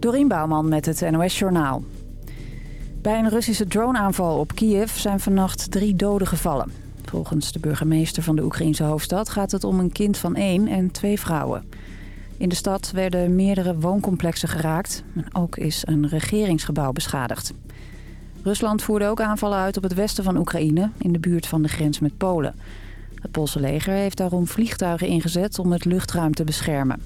Dorien Bouwman met het NOS Journaal. Bij een Russische droneaanval op Kiev zijn vannacht drie doden gevallen. Volgens de burgemeester van de Oekraïnse hoofdstad gaat het om een kind van één en twee vrouwen. In de stad werden meerdere wooncomplexen geraakt. En ook is een regeringsgebouw beschadigd. Rusland voerde ook aanvallen uit op het westen van Oekraïne... in de buurt van de grens met Polen. Het Poolse leger heeft daarom vliegtuigen ingezet om het luchtruim te beschermen.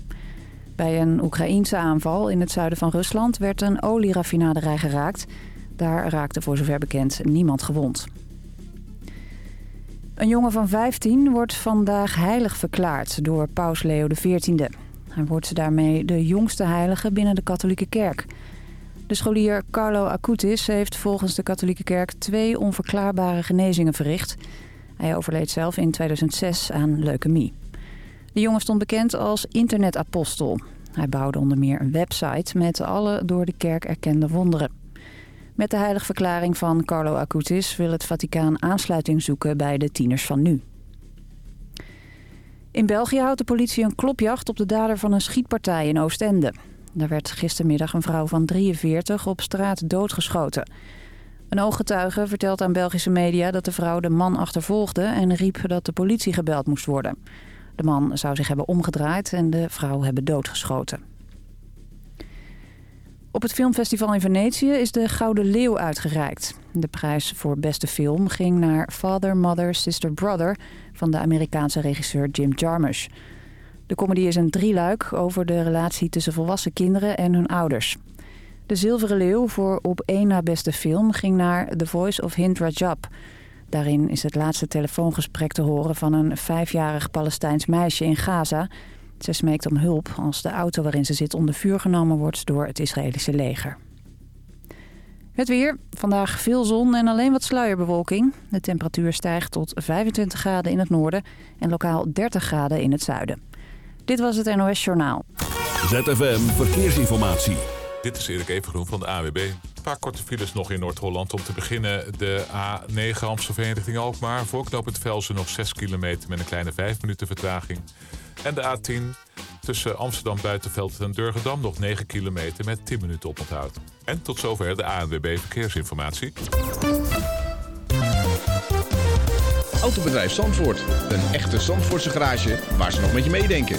Bij een Oekraïense aanval in het zuiden van Rusland werd een olieraffinaderij geraakt. Daar raakte voor zover bekend niemand gewond. Een jongen van 15 wordt vandaag heilig verklaard door paus Leo XIV. Hij wordt daarmee de jongste heilige binnen de katholieke kerk. De scholier Carlo Acutis heeft volgens de katholieke kerk twee onverklaarbare genezingen verricht. Hij overleed zelf in 2006 aan leukemie. De jongen stond bekend als internetapostel. Hij bouwde onder meer een website met alle door de kerk erkende wonderen. Met de heiligverklaring van Carlo Acutis wil het Vaticaan aansluiting zoeken bij de tieners van nu. In België houdt de politie een klopjacht op de dader van een schietpartij in Oostende. Daar werd gistermiddag een vrouw van 43 op straat doodgeschoten. Een ooggetuige vertelt aan Belgische media dat de vrouw de man achtervolgde... en riep dat de politie gebeld moest worden. De man zou zich hebben omgedraaid en de vrouw hebben doodgeschoten. Op het filmfestival in Venetië is de Gouden Leeuw uitgereikt. De prijs voor beste film ging naar Father, Mother, Sister, Brother... van de Amerikaanse regisseur Jim Jarmusch. De comedy is een drieluik over de relatie tussen volwassen kinderen en hun ouders. De Zilveren Leeuw voor op één na beste film ging naar The Voice of Hind Rajab. Daarin is het laatste telefoongesprek te horen van een vijfjarig Palestijns meisje in Gaza. Ze smeekt om hulp als de auto waarin ze zit onder vuur genomen wordt door het Israëlische leger. Het weer. Vandaag veel zon en alleen wat sluierbewolking. De temperatuur stijgt tot 25 graden in het noorden en lokaal 30 graden in het zuiden. Dit was het NOS Journaal. ZFM Verkeersinformatie. Dit is Erik Evengroen van de AWB. Paar korte files nog in Noord-Holland. Om te beginnen de A9 Amstelveen richting Alkmaar. Voor knooppunt Velsen nog 6 kilometer met een kleine 5 minuten vertraging. En de A10 tussen Amsterdam Buitenveld en Durgedam nog 9 kilometer met 10 minuten oponthoud. En tot zover de ANWB Verkeersinformatie. Autobedrijf Zandvoort. Een echte Zandvoortse garage waar ze nog met je meedenken.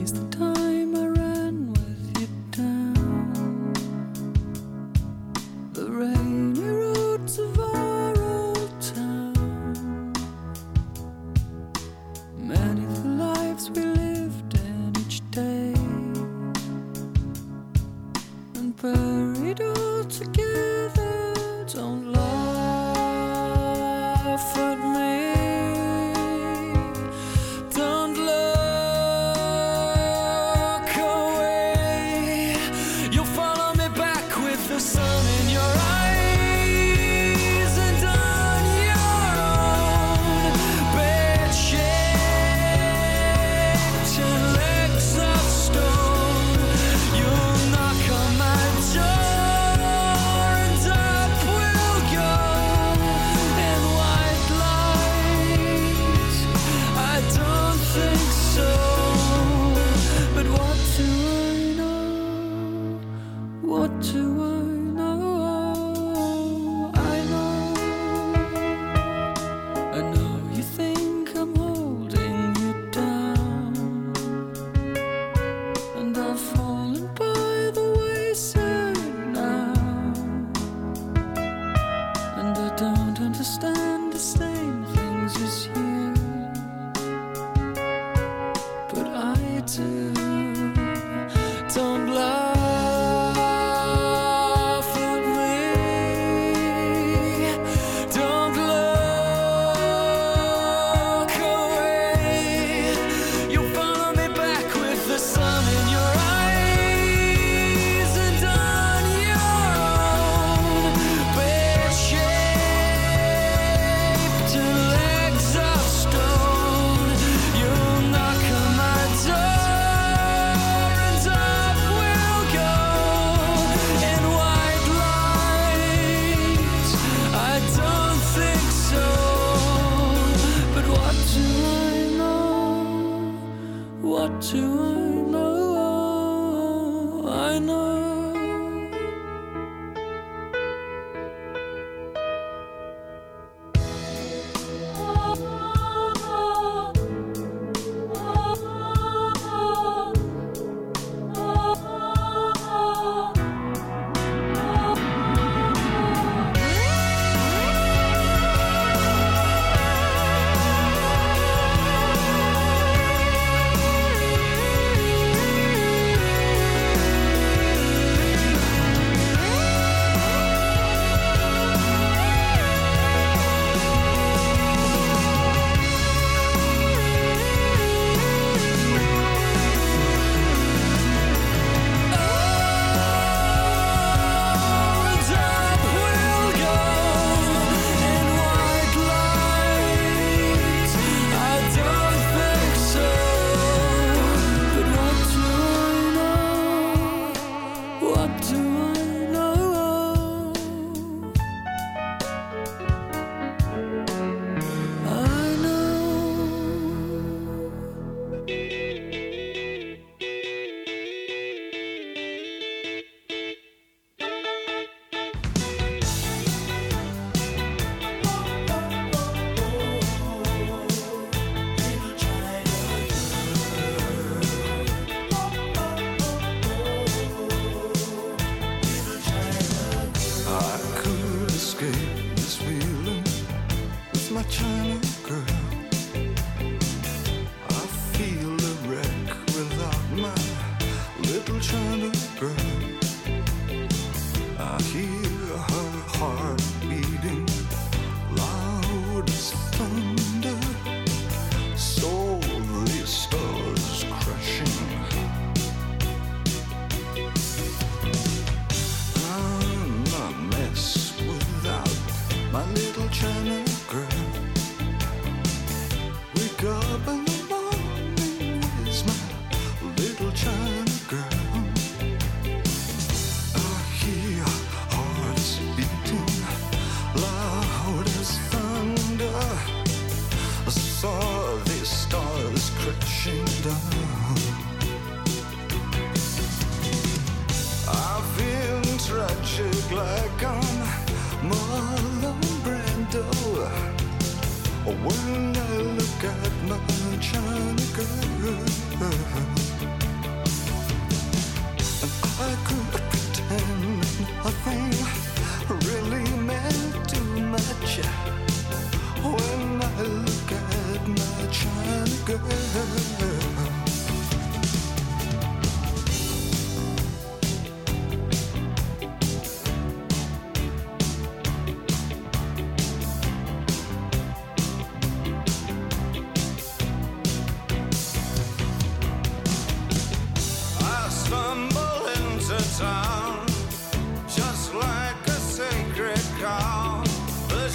Many's the time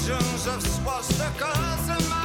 Visions of swastikas in my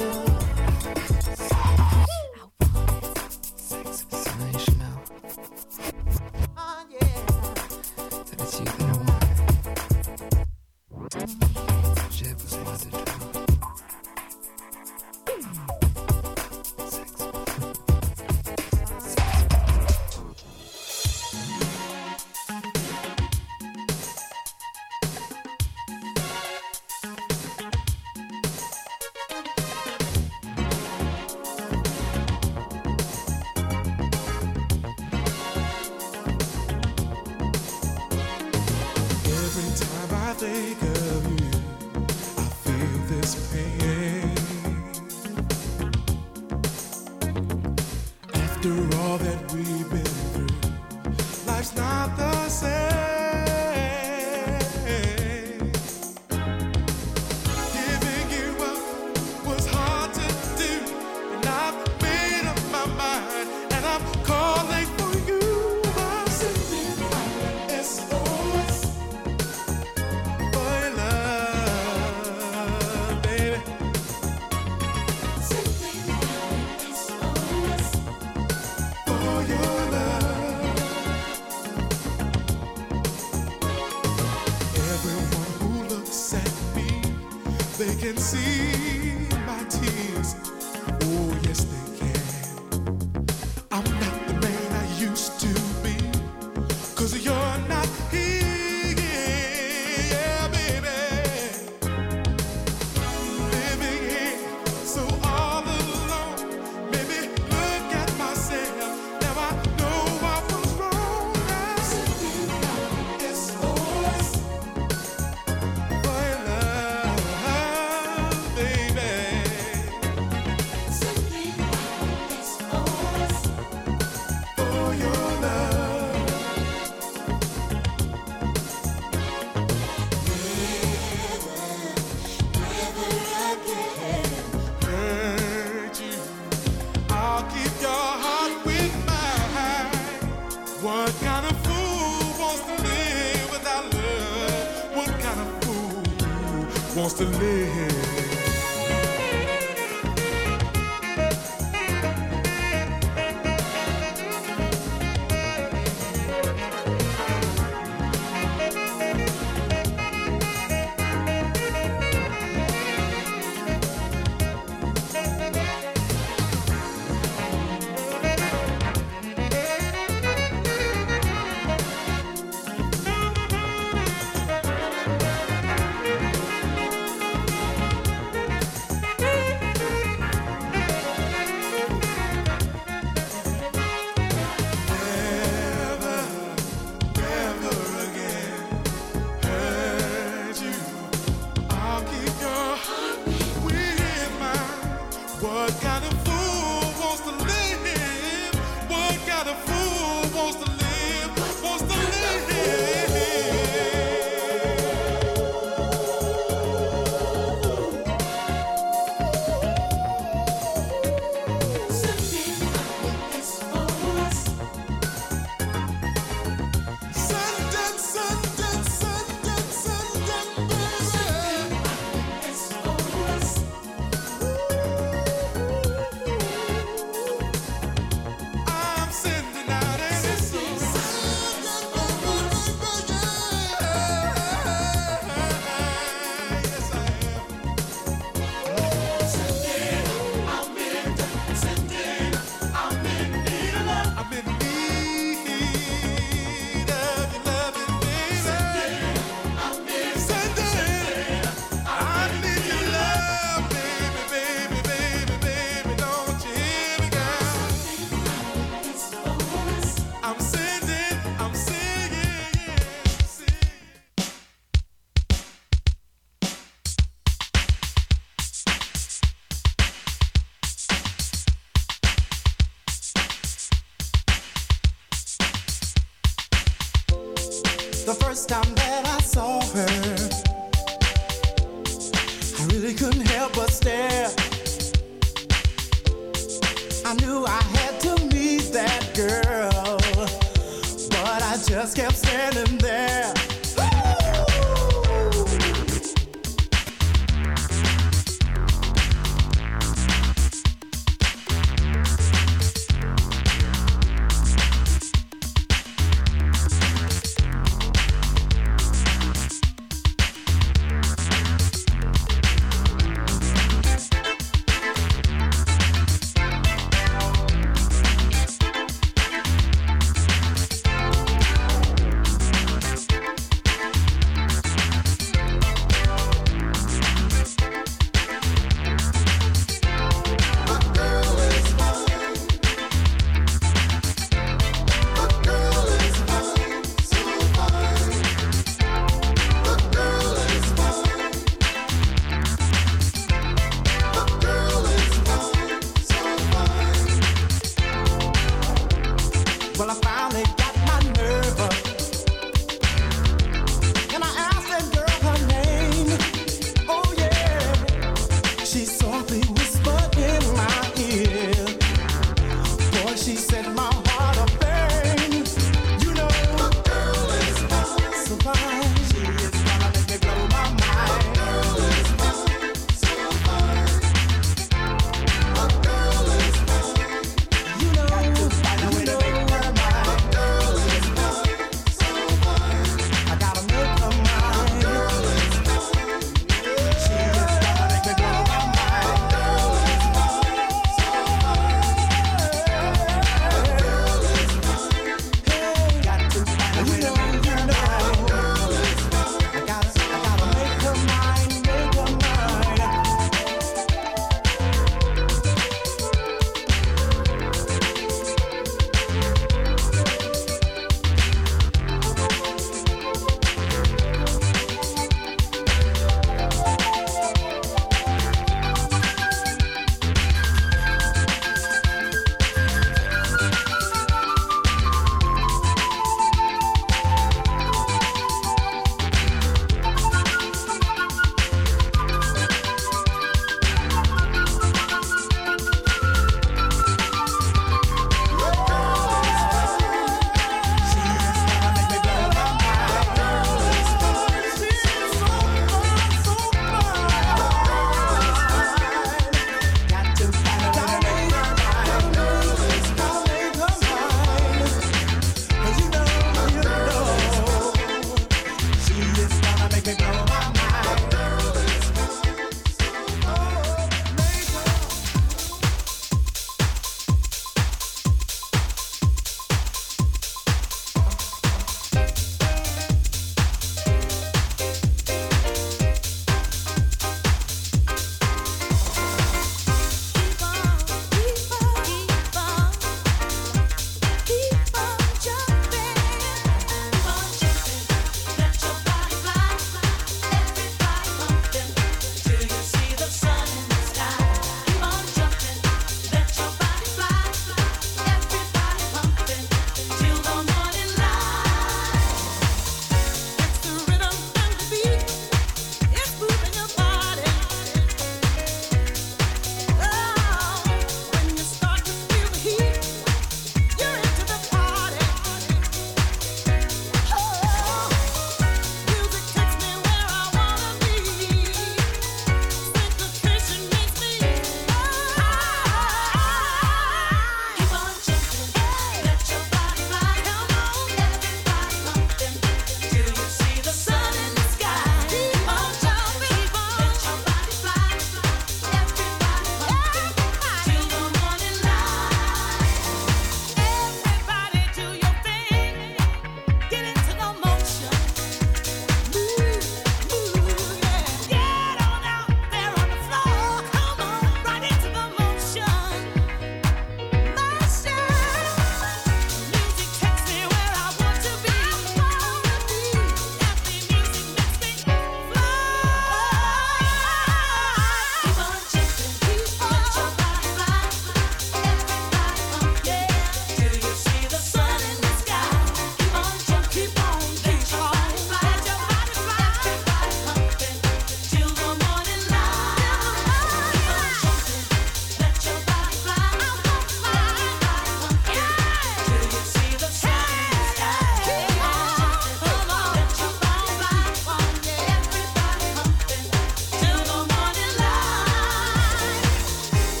can see. To live.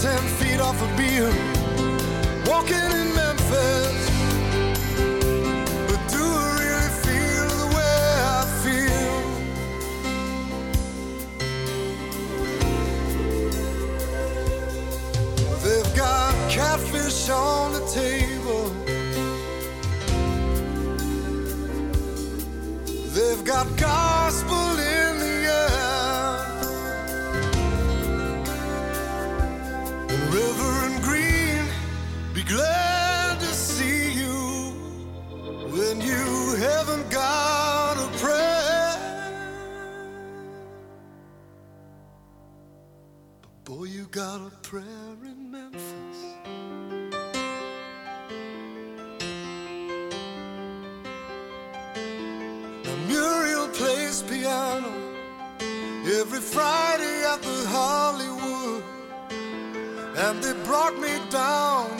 Ten feet off a beam. Walking in Memphis, but do I really feel the way I feel? They've got catfish on the table. They've got gospel glad to see you when you haven't got a prayer. But boy, you got a prayer in Memphis. Now Muriel plays piano every Friday at the Hollywood. And they brought me down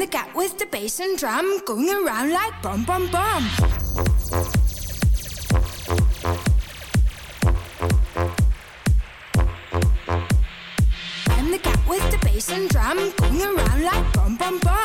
The cat with the bass and drum going around like bum bum bum. I'm the cat with the bass and drum going around like bum bum bum.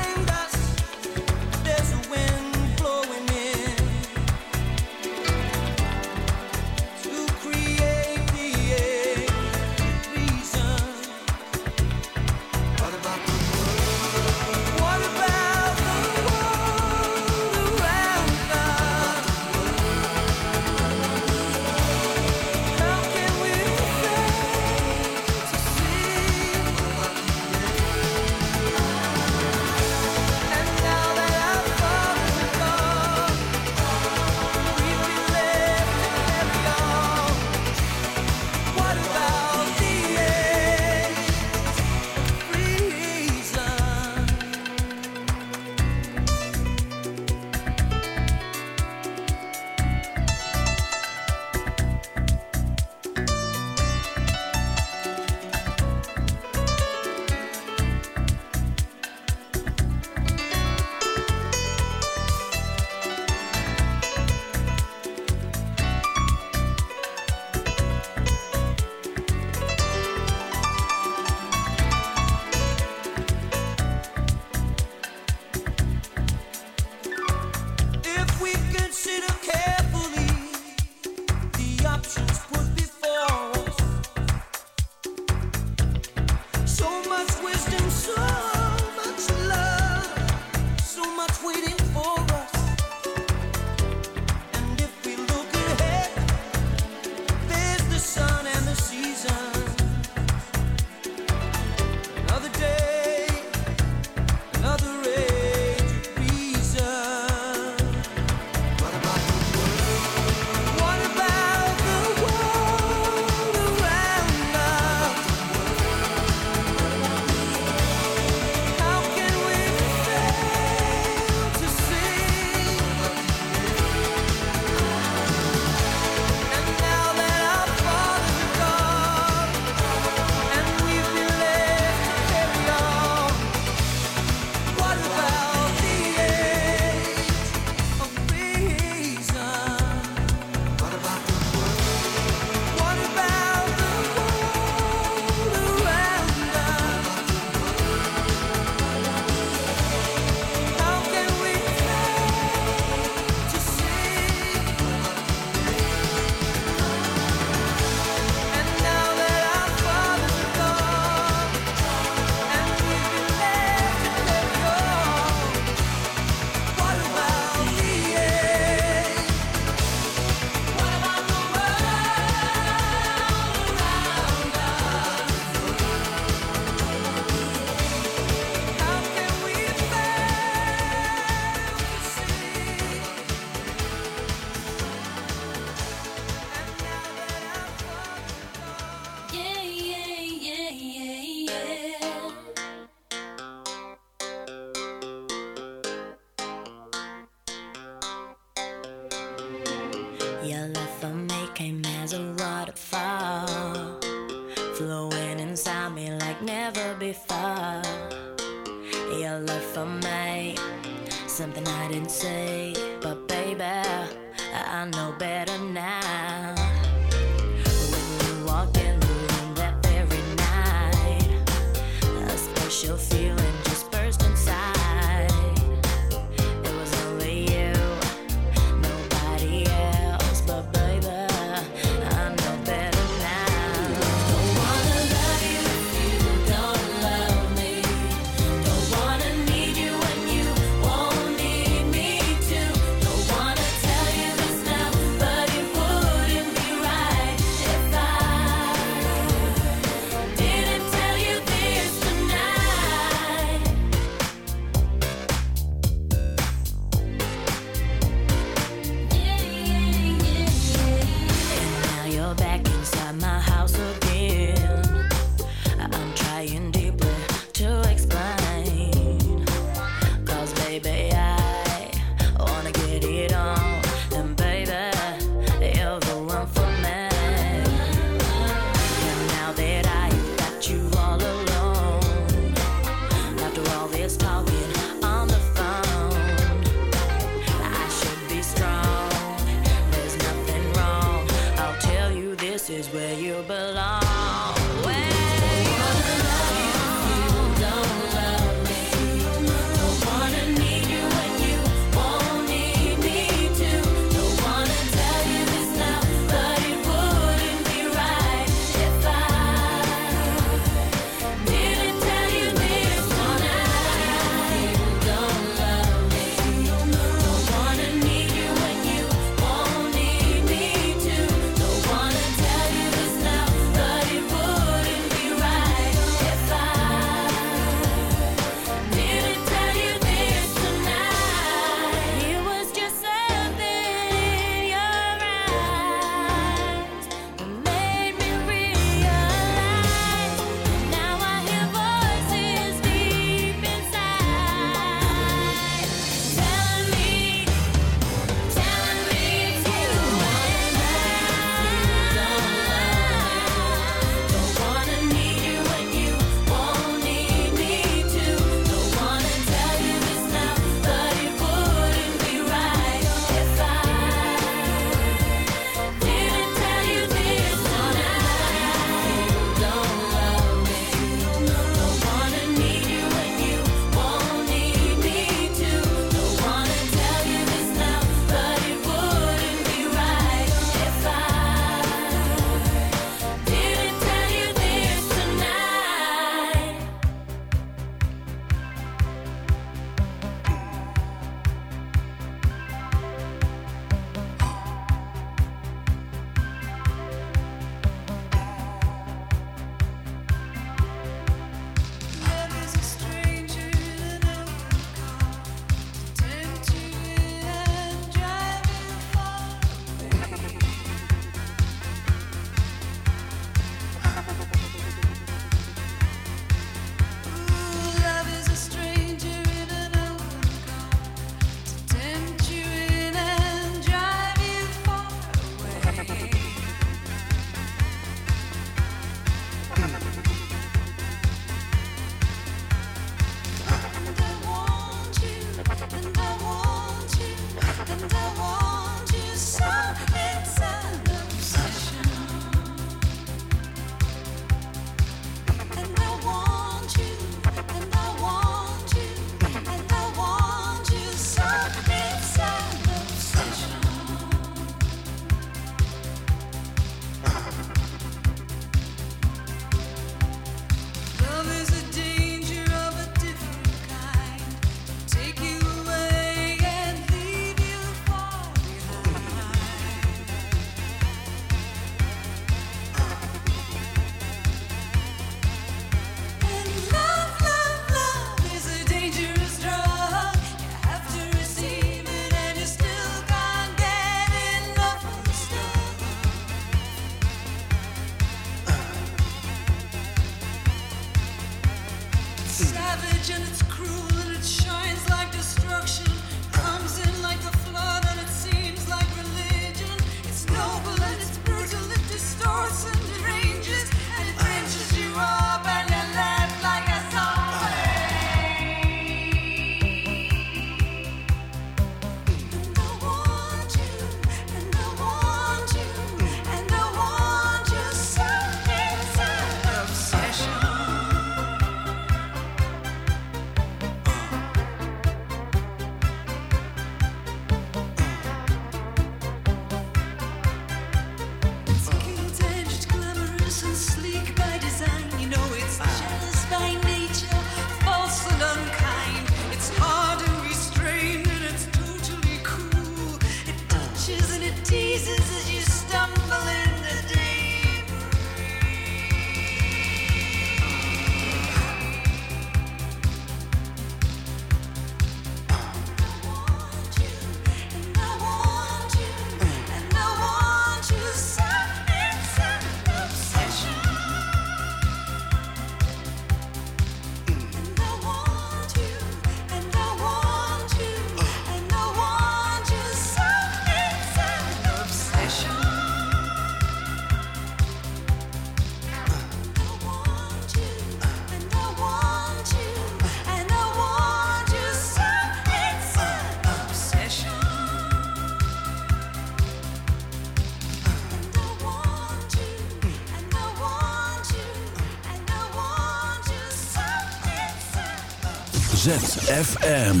ZFM.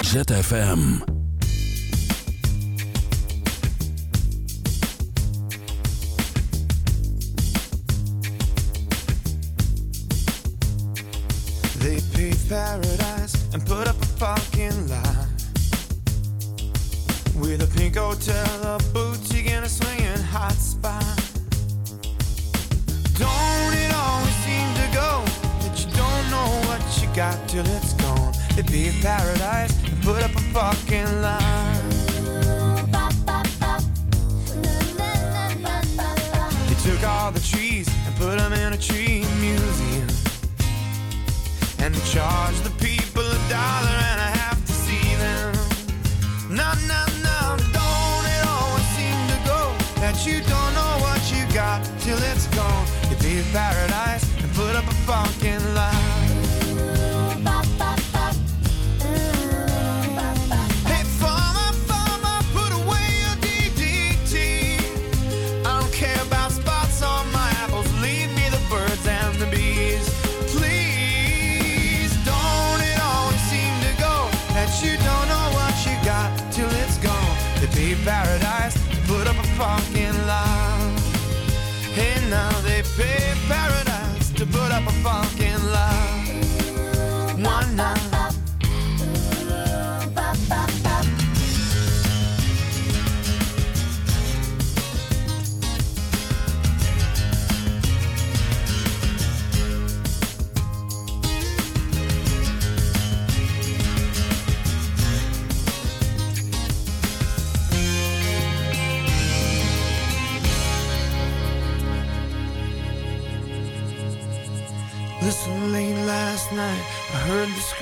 ZFM. the trees and put them in a tree museum and charge the people a dollar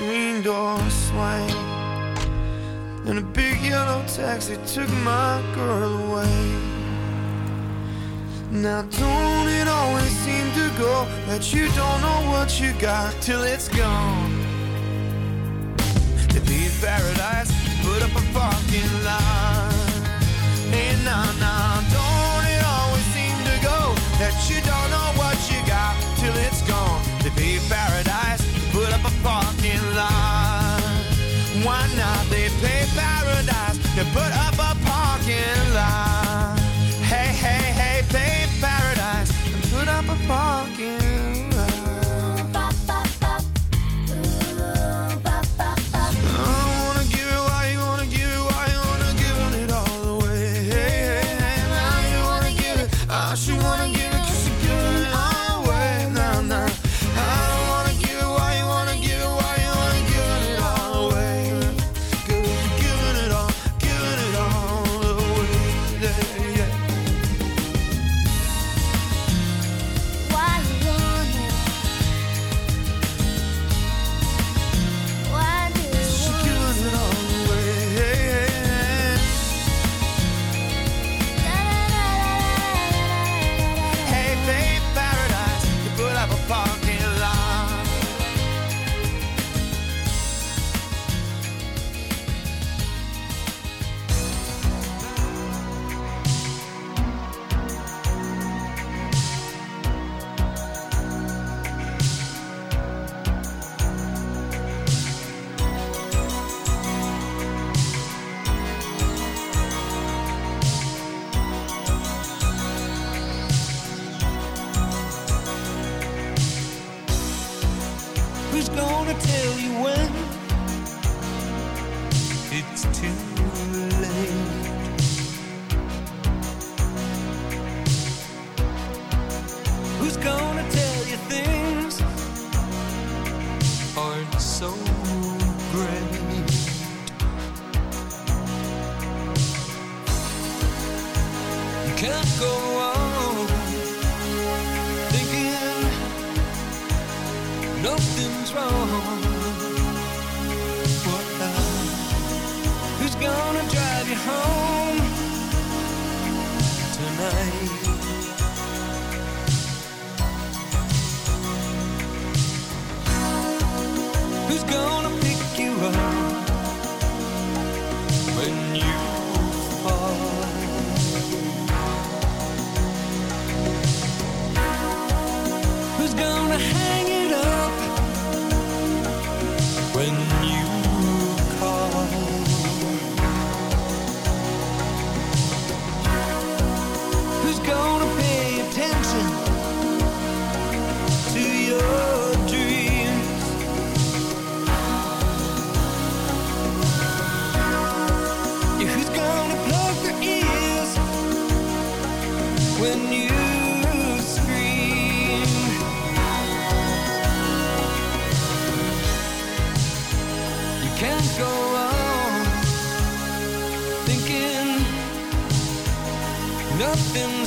screen door swang And a big yellow taxi took my girl away. Now don't it always seem to go That you don't know what you got till it's gone? To be in paradise, put up a parking lot. Hey, now, now, don't it always seem to go That you don't know to put can't go on thinking nothing's wrong.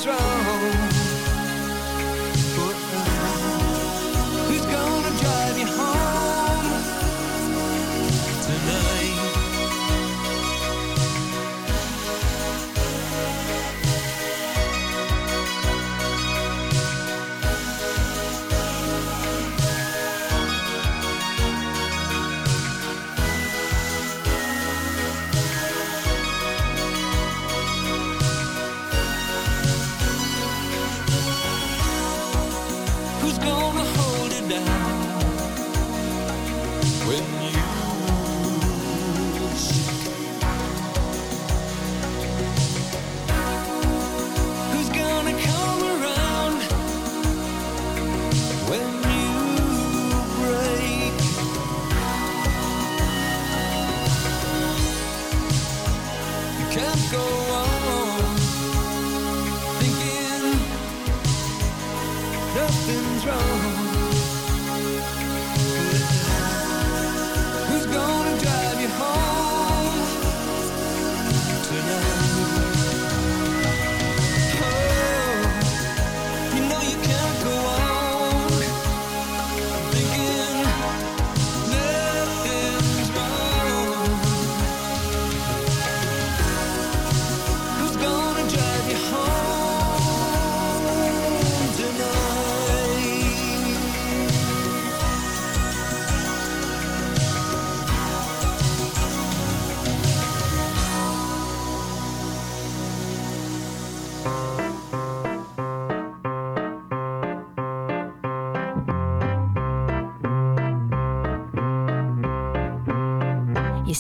Wrong. When you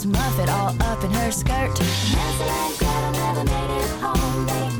Miss Muffet all up in her skirt. Hansel and Gretel never made it home. They